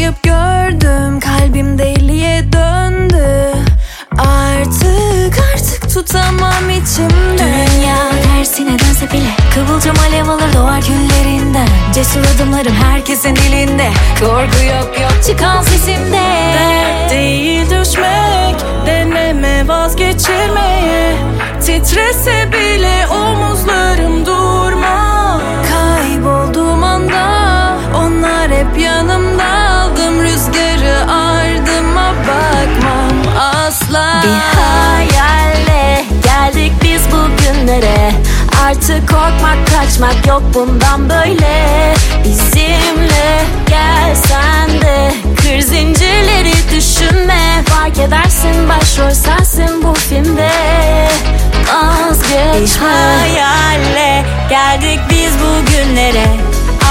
okuyup gördüm Kalbim deliye döndü. Artık artık tutamam içimde. Dünya tersine dönse bile Kıvılcım alev alır doğar günlerinden Cesur adımlarım herkesin dilinde Korku yok yok çıkan sesimde. Dert değil düşmek Deneme vazgeçirmeye. Titrese Artık korkmak kaçmak yok bundan böyle. Bizimle gelsen de. Kır zincirleri düşünme. Fark edersin başrol sensin bu filmde. Vazgeçme. Bir hayalle geldik biz bugünlere.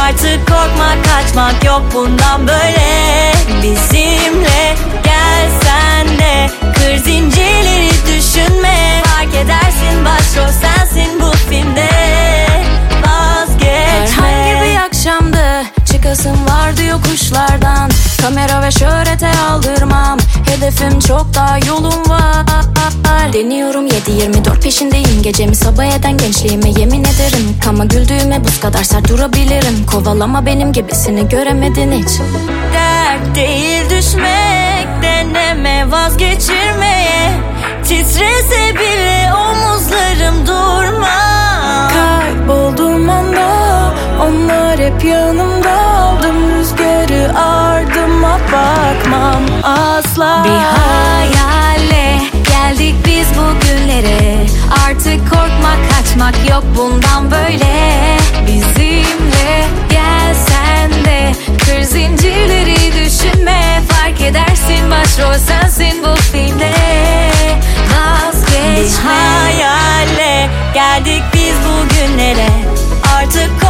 Artık korkmak kaçmak yok bundan böyle. Bizimle gelsen de. Kır zincirleri düşünme. Fark edersin başrol sensin Çıkasım vardı yokuşlardan. Kamera ve şöhrete aldırmam. Hedefim çok daha yolum var. Deniyorum 7-24 peşindeyim. Gecemi sabah eden gençliğime yemin ederim. Kama güldüğüme buz kadar sert durabilirim. Kovalama benim gibisini göremedin hiç. Dert değil düşmek Deneme vazgeçirmeye. Titrese bile omuzlarım durma Kaybolduğum anda Onlar hep yanımda bırakmam asla. Bir hayale geldik biz bugünlere Artık korkmak kaçmak yok bundan böyle. Bizimle gelsen de. Kır zincirleri düşünme Fark edersin başrol sensin bu filmde. Vazgeçme. Bir hayale geldik biz bugünlere Artık